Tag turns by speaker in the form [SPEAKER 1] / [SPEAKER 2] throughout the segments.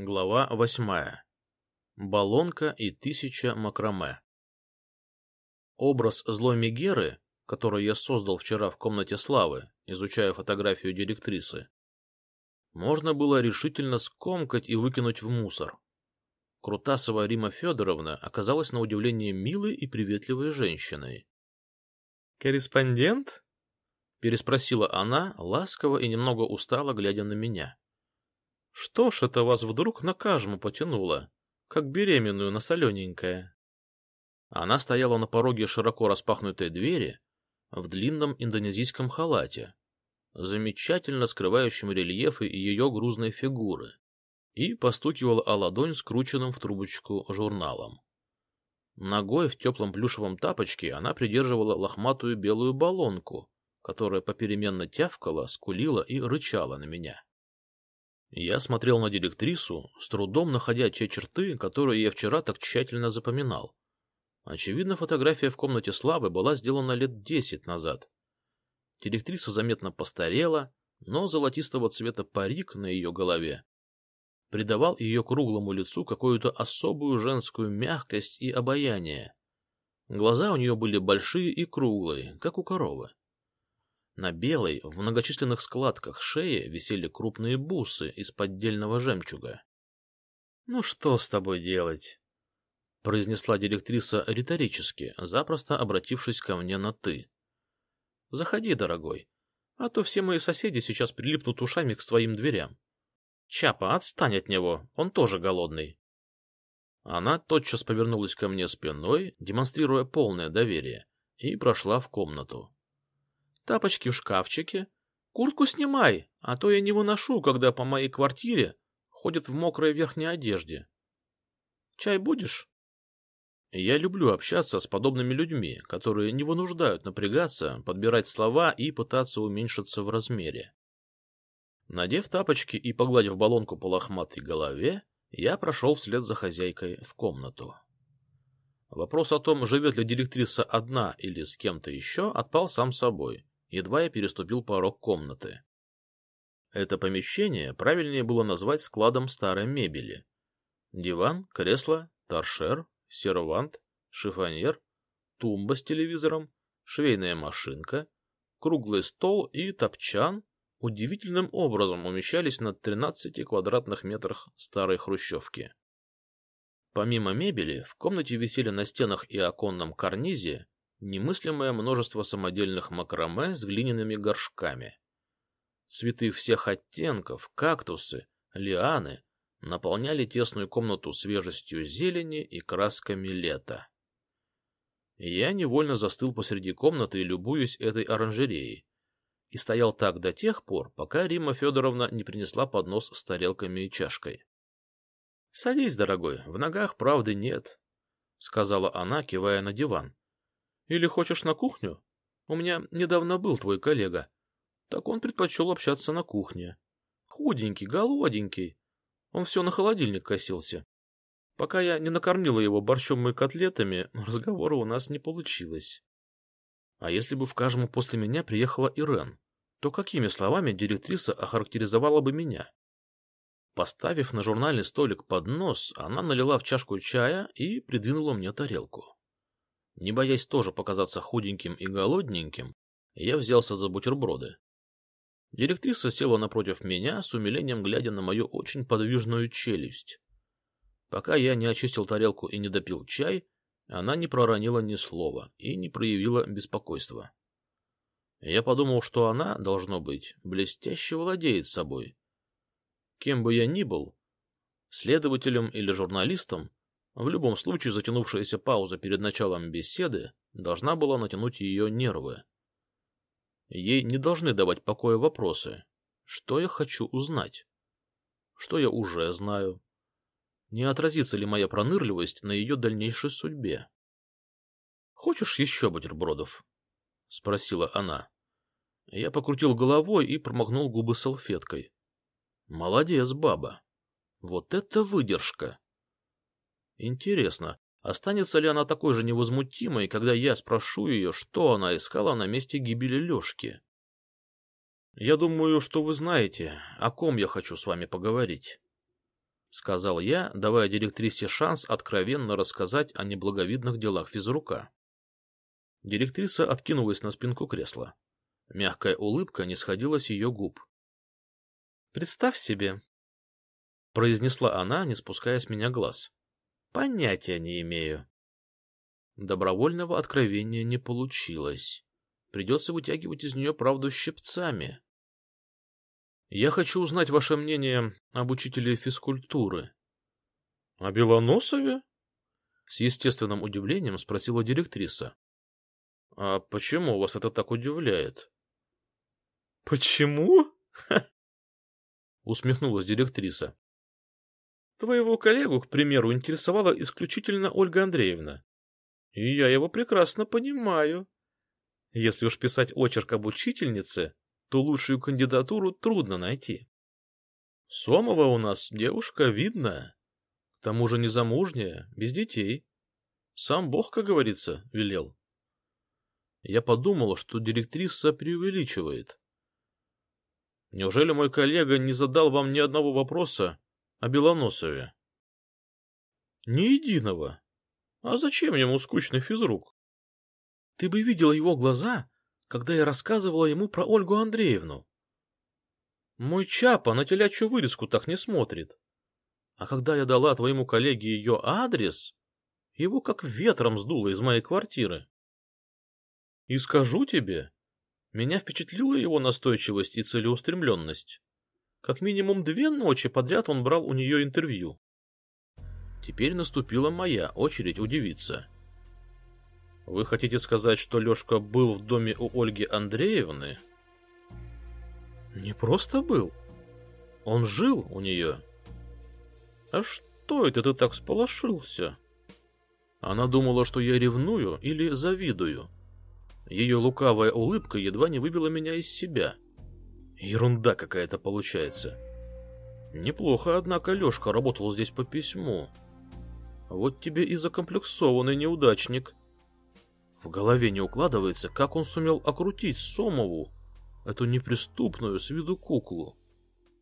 [SPEAKER 1] Глава восьмая. Балонка и тысяча макраме. Образ злой Мегеры, который я создал вчера в комнате славы, изучая фотографию директрисы, можно было решительно скомкать и выкинуть в мусор. Крутасова Рима Федоровна оказалась на удивление милой и приветливой женщиной.
[SPEAKER 2] «Корреспондент?»
[SPEAKER 1] — переспросила она, ласково и немного устало глядя на меня.
[SPEAKER 2] Что ж это вас вдруг на кажму потянуло, как беременную на солененькое?
[SPEAKER 1] Она стояла на пороге широко распахнутой двери в длинном индонезийском халате, замечательно скрывающем рельефы ее грузной фигуры, и постукивала о ладонь скрученным в трубочку журналом. Ногой в теплом плюшевом тапочке она придерживала лохматую белую баллонку, которая попеременно тявкала, скулила и рычала на меня. Я смотрел на директрису, с трудом находя те черты, которые я вчера так тщательно запоминал. Очевидно, фотография в комнате Славы была сделана лет десять назад. Директриса заметно постарела, но золотистого цвета парик на ее голове придавал ее круглому лицу какую-то особую женскую мягкость и обаяние. Глаза у нее были большие и круглые, как у коровы. На белой, в многочисленных складках шеи висели крупные бусы из поддельного жемчуга.
[SPEAKER 2] — Ну что с тобой делать?
[SPEAKER 1] — произнесла директриса риторически, запросто обратившись ко мне на «ты». — Заходи, дорогой, а то все мои соседи сейчас прилипнут ушами к своим дверям. Чапа, отстань от него, он тоже голодный. Она тотчас повернулась ко мне спиной, демонстрируя полное доверие, и прошла в комнату. Тапочки в шкафчике. Куртку снимай, а то я не выношу, когда по моей квартире ходят в мокрой верхней одежде. Чай будешь? Я люблю общаться с подобными людьми, которые не вынуждают напрягаться, подбирать слова и пытаться уменьшиться в размере. Надев тапочки и погладив баллонку по лохматой голове, я прошел вслед за хозяйкой в комнату. Вопрос о том, живет ли директриса одна или с кем-то еще, отпал сам собой едва я переступил порог комнаты. Это помещение правильнее было назвать складом старой мебели. Диван, кресло, торшер, сервант, шифоньер, тумба с телевизором, швейная машинка, круглый стол и топчан удивительным образом умещались на 13 квадратных метрах старой хрущевки. Помимо мебели, в комнате висели на стенах и оконном карнизе немыслимое множество самодельных макраме с глиняными горшками. Цветы всех оттенков, кактусы, лианы наполняли тесную комнату свежестью зелени и красками лета. Я невольно застыл посреди комнаты, любуясь этой оранжереей, и стоял так до тех пор, пока Рима Федоровна не принесла поднос с тарелками и чашкой. — Садись, дорогой, в ногах правды нет, — сказала она, кивая на диван. Или хочешь на кухню? У меня недавно был твой коллега. Так он предпочел общаться на кухне. Худенький, голоденький. Он все на холодильник косился. Пока я не накормила его борщом и котлетами, разговора у нас не получилось. А если бы в Кажму после меня приехала Ирен, то какими словами директриса охарактеризовала бы меня? Поставив на журнальный столик поднос, она налила в чашку чая и придвинула мне тарелку. Не боясь тоже показаться худеньким и голодненьким, я взялся за бутерброды. Директриса села напротив меня, с умилением глядя на мою очень подвижную челюсть. Пока я не очистил тарелку и не допил чай, она не проронила ни слова и не проявила беспокойства. Я подумал, что она, должно быть, блестяще владеет собой. Кем бы я ни был, следователем или журналистом, в любом случае, затянувшаяся пауза перед началом беседы должна была натянуть ее нервы. Ей не должны давать покоя вопросы. Что я хочу узнать? Что я уже знаю? Не отразится ли моя пронырливость на ее дальнейшей судьбе? — Хочешь еще бутербродов? — спросила она. Я покрутил головой и промахнул губы салфеткой. — Молодец, баба. Вот это выдержка! Интересно, останется ли она такой же невозмутимой, когда я спрошу ее, что она искала на месте гибели Лешки? Я думаю, что вы знаете, о ком я хочу с вами поговорить. — сказал я, давая директрисе шанс откровенно рассказать о неблаговидных делах физрука. Директриса откинулась на спинку кресла. Мягкая улыбка не сходила с ее губ. — Представь себе, — произнесла она, не спуская с меня глаз. — Понятия не имею. Добровольного откровения не получилось. Придется вытягивать из нее правду щипцами. Я хочу узнать ваше мнение об учителе физкультуры. — О Белоносове? — с естественным удивлением спросила директриса. — А почему вас это так удивляет? — Почему? — усмехнулась директриса. — Твоего коллегу, к примеру, интересовала исключительно Ольга Андреевна. И я его прекрасно понимаю. Если уж писать очерк об учительнице, то лучшую кандидатуру трудно найти. Сомова у нас девушка видная, к тому же незамужняя, без детей. Сам Бог, как говорится, велел. Я подумал, что директриса преувеличивает. Неужели мой коллега не задал вам ни одного вопроса о Белоносове? Ни единого. А зачем ему скучный физрук? Ты бы видела его глаза, когда я рассказывала ему про Ольгу Андреевну. Мой Чапа на телячью вырезку так не смотрит. А когда я дала твоему коллеге ее адрес, его как ветром сдуло из моей квартиры. И скажу тебе, меня впечатлила его настойчивость и целеустремленность. Как минимум две ночи подряд он брал у нее интервью. Теперь наступила моя очередь удивиться. — вы хотите сказать, что Лёшка был в доме у Ольги Андреевны? Не просто был. Он жил у неё. А что это ты так сполошился? Она думала, что я ревную или завидую. Её лукавая улыбка едва не выбила меня из себя. Ерунда какая-то получается. Неплохо, однако, Лёшка работал здесь по письму. Вот тебе и закомплексованный неудачник. В голове не укладывается, как он сумел окрутить Сомову, эту неприступную с виду куклу.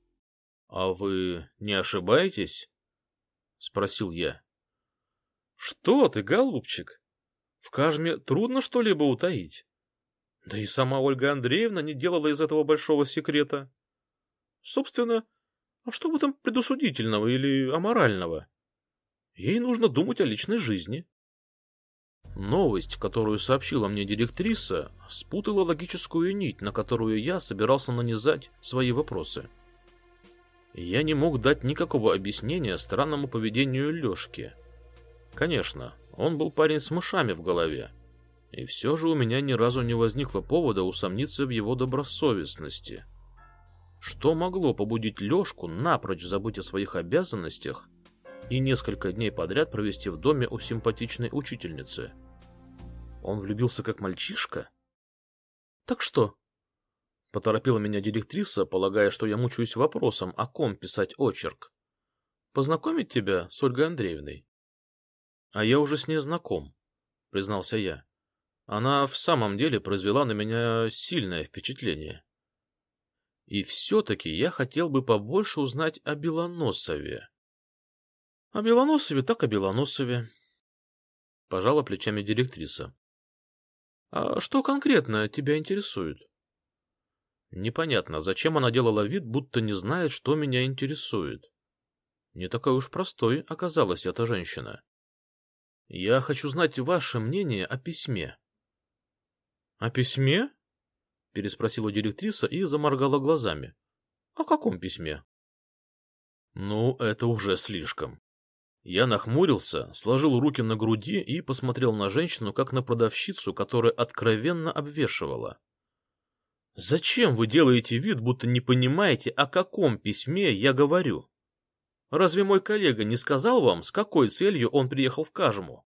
[SPEAKER 1] — А вы не ошибаетесь? — спросил я. — Что ты, голубчик? В Кажме трудно что-либо утаить. Да и сама Ольга Андреевна не делала из этого большого секрета. Собственно, а что в этом предусудительного или аморального? Ей нужно думать о личной жизни. Новость, которую сообщила мне директриса, спутала логическую нить, на которую я собирался нанизать свои вопросы. Я не мог дать никакого объяснения странному поведению Лёшки. Конечно, он был парень с мышами в голове, и все же у меня ни разу не возникло повода усомниться в его добросовестности. Что могло побудить Лёшку напрочь забыть о своих обязанностях и несколько дней подряд провести в доме у симпатичной учительницы? — он влюбился как мальчишка? Так что? Поторопила меня директриса, полагая, что я мучаюсь вопросом, о ком писать очерк. Познакомить тебя с Ольгой Андреевной? А я уже с ней знаком, признался я. Она в самом деле произвела на меня сильное впечатление. И все-таки я хотел бы побольше узнать о Белоносове. — О Белоносове так о Белоносове. Пожала плечами директриса. А что конкретно тебя интересует? Непонятно, зачем она делала вид, будто не знает, что меня интересует. Не такой уж простой оказалась эта женщина. Я хочу знать ваше мнение о письме. — О письме? — переспросила директриса и заморгала глазами. — О каком письме? — Ну, это уже слишком. Я нахмурился, сложил руки на груди и посмотрел на женщину, как на продавщицу, которая откровенно обвешивала. «Зачем вы делаете вид, будто не понимаете, о каком письме я говорю? Разве мой коллега не сказал вам, с какой целью он приехал в Кажму?»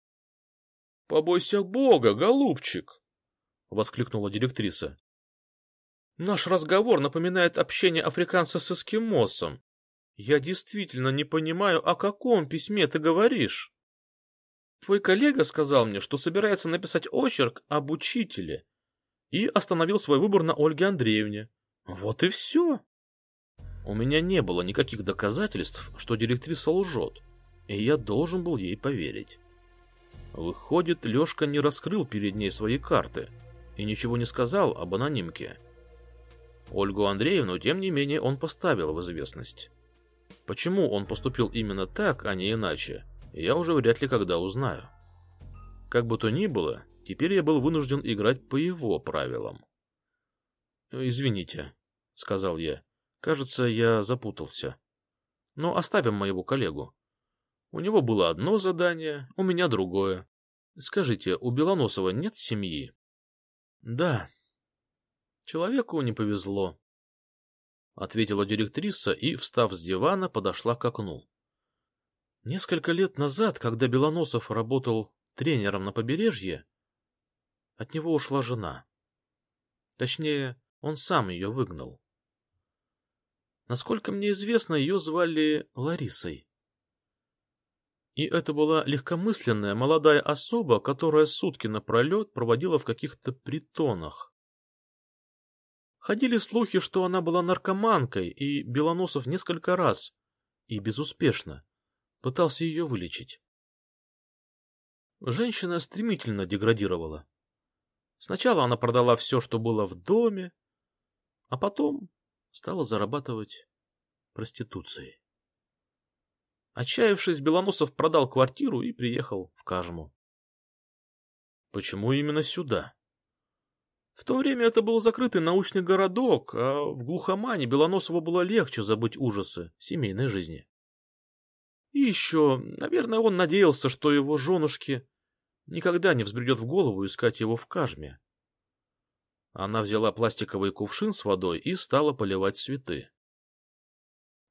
[SPEAKER 1] «Побойся Бога, голубчик!» — воскликнула директриса. «Наш разговор напоминает общение африканца с эскимосом. Я действительно не понимаю, о каком письме ты говоришь. Твой коллега сказал мне, что собирается написать очерк об учителе и остановил свой выбор на Ольге Андреевне. Вот и все. У меня не было никаких доказательств, что директриса лжет, и я должен был ей поверить. Выходит, Лешка не раскрыл перед ней свои карты и ничего не сказал об анонимке. Ольгу Андреевну, тем не менее, он поставил в известность. Почему он поступил именно так, а не иначе, я уже вряд ли когда узнаю. Как бы то ни было, теперь я был вынужден играть по его правилам. «Извините», — сказал я. «Кажется, я запутался. Но оставим моего коллегу. У него было одно задание, у меня другое. Скажите, у Белоносова нет семьи?» «Да». «Человеку не повезло», — ответила директриса и, встав с дивана, подошла к окну. Несколько лет назад, когда Белоносов работал тренером на побережье, от него ушла жена. Точнее, он сам ее выгнал. Насколько мне известно, ее звали Ларисой. И это была легкомысленная молодая особа, которая сутки напролет проводила в каких-то притонах. Ходили слухи, что она была наркоманкой, и Белоносов несколько раз, и безуспешно, пытался ее вылечить. Женщина стремительно деградировала. Сначала она продала все, что было в доме, а потом стала зарабатывать проституцией. Отчаявшись, Белоносов продал квартиру и приехал в Кажму. Почему именно сюда? В то время это был закрытый научный городок, а в глухомане Белоносову было легче забыть ужасы семейной жизни. И еще, наверное, он надеялся, что его женушке никогда не взбредет в голову искать его в Кажме. Она взяла пластиковый кувшин с водой и стала поливать цветы.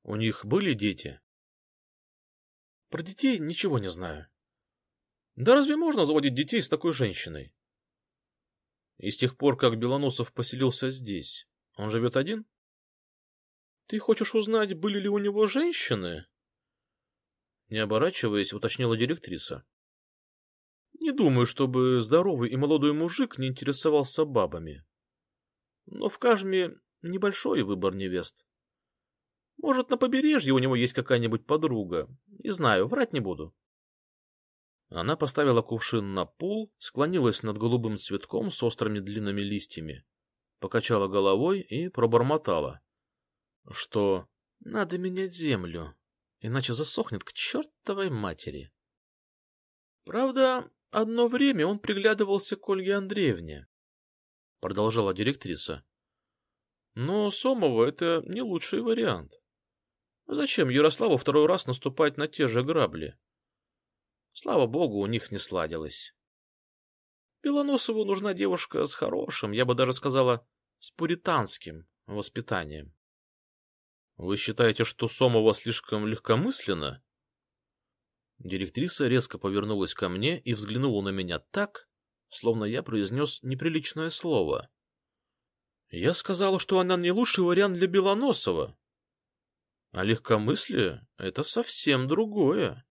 [SPEAKER 1] У них были дети? Про детей ничего не знаю. Да разве можно заводить детей с такой женщиной? И с тех пор, как Белоносов поселился здесь, он живет один? Ты хочешь узнать, были ли у него женщины? Не оборачиваясь, уточнила директриса. Не думаю, чтобы здоровый и молодой мужик не интересовался бабами. Но в Кажме небольшой выбор невест. Может, на побережье у него есть какая-нибудь подруга. Не знаю, врать не буду. Она поставила кувшин на пол, склонилась над голубым цветком с острыми длинными листьями, покачала головой и пробормотала, что надо менять землю, иначе засохнет к чертовой матери. Правда, одно время он приглядывался к Ольге Андреевне, продолжала директриса. Но Сомова это не лучший вариант. Зачем Ярославу второй раз наступать на те же грабли? Слава богу, у них не сладилось. Белоносову нужна девушка с хорошим, я бы даже сказала, с пуританским воспитанием. Вы считаете, что Сомова слишком легкомысленно? Директриса резко повернулась ко мне и взглянула на меня так, словно я произнес неприличное слово. Я сказала, что она не лучший вариант для Белоносова. А легкомыслие — это совсем другое.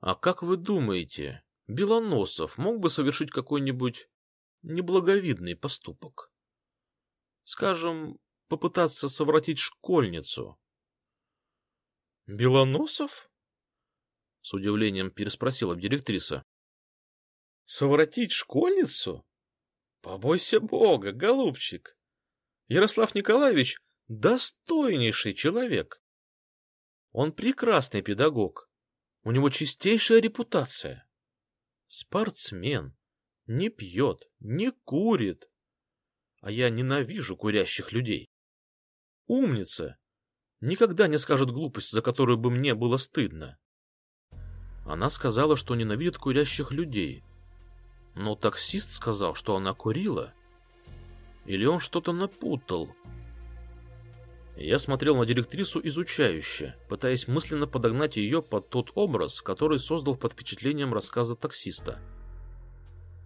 [SPEAKER 1] А как вы думаете, Белоносов мог бы совершить какой-нибудь неблаговидный поступок? Скажем, попытаться совратить школьницу. Белоносов? С удивлением переспросила директриса. Совратить школьницу? Побойся бога, голубчик. Ярослав Николаевич — достойнейший человек. Он прекрасный педагог. У него чистейшая репутация. Спортсмен. Не пьет, не курит. А я ненавижу курящих людей. Умница. Никогда не скажет глупость, за которую бы мне было стыдно. Она сказала, что ненавидит курящих людей, но таксист сказал, что она курила. Или он что-то напутал? Я смотрел на директрису изучающе, пытаясь мысленно подогнать ее под тот образ, который создал под впечатлением рассказа таксиста.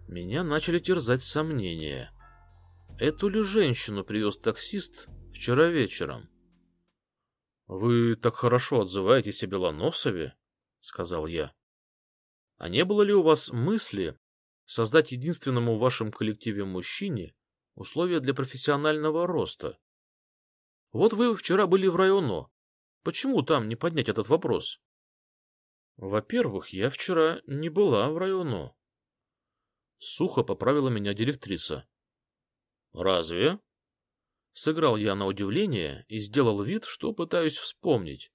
[SPEAKER 1] Меня начали терзать сомнения. Эту ли женщину привез таксист вчера вечером? — Вы так хорошо отзываетесь о Белоносове, — сказал я. — А не было ли у вас мысли создать единственному в вашем коллективе мужчине условия для профессионального роста. Вот вы вчера были в районо. Почему там не поднять этот вопрос? Во-первых, я вчера не была в районо. Сухо поправила меня директриса. Разве? Сыграл я на удивление и сделал вид, что пытаюсь вспомнить.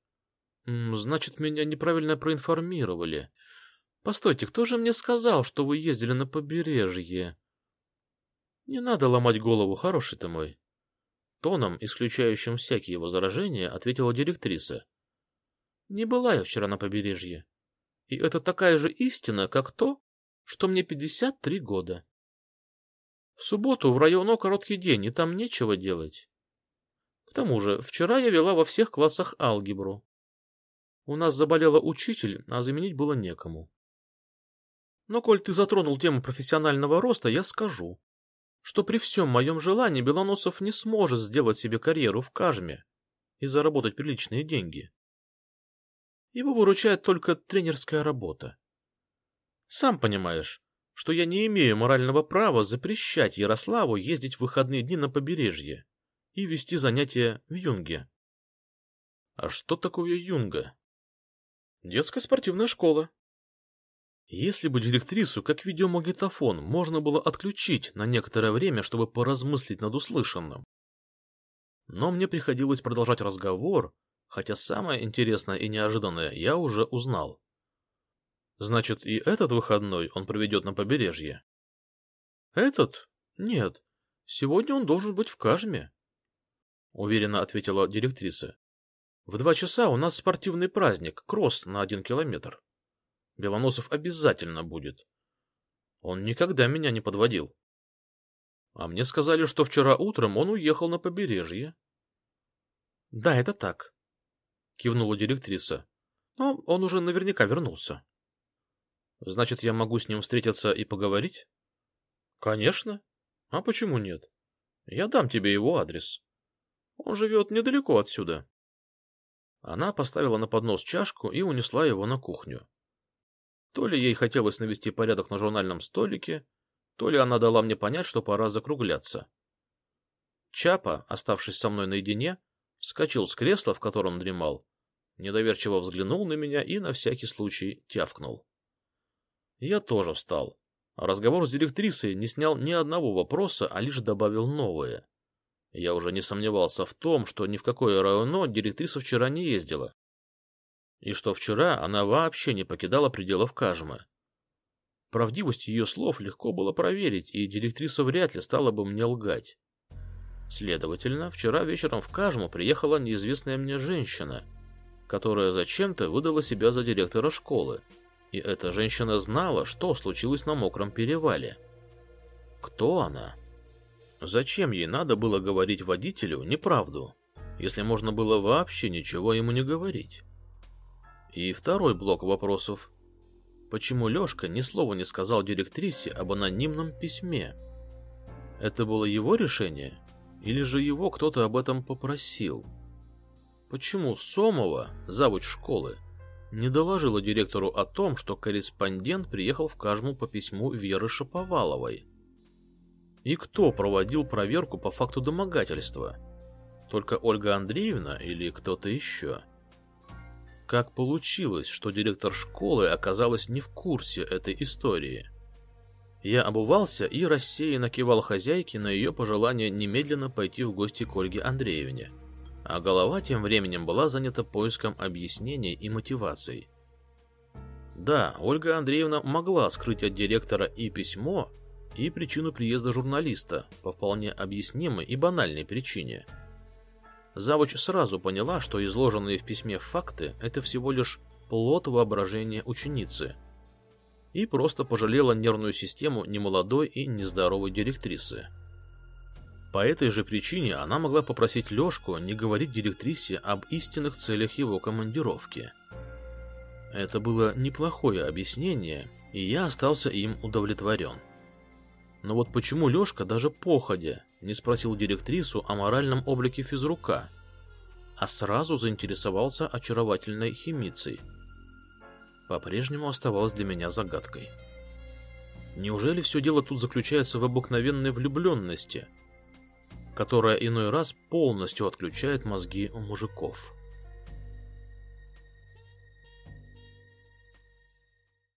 [SPEAKER 1] Значит, меня неправильно проинформировали. Постойте, кто же мне сказал, что вы ездили на побережье? Не надо ломать голову, хороший ты мой. Тоном, исключающим всякие возражения, ответила директриса. Не была я вчера на побережье. И это такая же истина, как то, что мне пятьдесят три года. В субботу в районо короткий день, и там нечего делать. К тому же, вчера я вела во всех классах алгебру. У нас заболела учитель, а заменить было некому. Но коль ты затронул тему профессионального роста, я скажу, что при всем моем желании Белоносов не сможет сделать себе карьеру в Кажме и заработать приличные деньги. Его выручает только тренерская работа. Сам понимаешь, что я не имею морального права запрещать Ярославу ездить в выходные дни на побережье и вести занятия в Юнге. А что такое Юнга? Детская спортивная школа. Если бы директрису, как видеомагнитофон, можно было отключить на некоторое время, чтобы поразмыслить над услышанным. Но мне приходилось продолжать разговор, хотя самое интересное и неожиданное я уже узнал. Значит, и этот выходной он проведет на побережье? Этот? Нет. Сегодня он должен быть в Кажме. Уверенно ответила директриса. В два часа у нас спортивный праздник, кросс на один километр. Белоносов обязательно будет. Он никогда меня не подводил. А мне сказали, что вчера утром он уехал на побережье. — Да, это так, — кивнула директриса. — Но он уже наверняка вернулся. — Значит, я могу с ним встретиться и поговорить? — Конечно. А почему нет? Я дам тебе его адрес. Он живет недалеко отсюда. Она поставила на поднос чашку и унесла его на кухню. То ли ей хотелось навести порядок на журнальном столике, то ли она дала мне понять, что пора закругляться. Чапа, оставшись со мной наедине, вскочил с кресла, в котором дремал, недоверчиво взглянул на меня и на всякий случай тявкнул. Я тоже встал. Разговор с директрисой не снял ни одного вопроса, а лишь добавил новое. Я уже не сомневался в том, что ни в какое районо директриса вчера не ездила и что вчера она вообще не покидала пределов Кажмы. Правдивость ее слов легко было проверить, и директриса вряд ли стала бы мне лгать. Следовательно, вчера вечером в Кажму приехала неизвестная мне женщина, которая зачем-то выдала себя за директора школы, и эта женщина знала, что случилось на мокром перевале. Кто она? Зачем ей надо было говорить водителю неправду, если можно было вообще ничего ему не говорить? И второй блок вопросов. Почему Лёшка ни слова не сказал директрисе об анонимном письме? Это было его решение? Или же его кто-то об этом попросил? Почему Сомова, завуч школы, не доложила директору о том, что корреспондент приехал в Кажму по письму Веры Шаповаловой? И кто проводил проверку по факту домогательства? Только Ольга Андреевна или кто-то еще? Как получилось, что директор школы оказалась не в курсе этой истории? Я обувался и рассеянно кивал хозяйке на ее пожелание немедленно пойти в гости к Ольге Андреевне. А голова тем временем была занята поиском объяснений и мотиваций. Да, Ольга Андреевна могла скрыть от директора и письмо, и причину приезда журналиста по вполне объяснимой и банальной причине – Завуч сразу поняла, что изложенные в письме факты – это всего лишь плод воображения ученицы. И просто пожалела нервную систему немолодой и нездоровой директрисы. По этой же причине она могла попросить Лешку не говорить директрисе об истинных целях его командировки. Это было неплохое объяснение, и я остался им удовлетворен. Но вот почему Лешка даже походя не спросил директрису о моральном облике физрука, а сразу заинтересовался очаровательной химицей, по-прежнему оставалось для меня загадкой. Неужели все дело тут заключается в обыкновенной влюбленности, которая иной раз полностью отключает мозги у мужиков.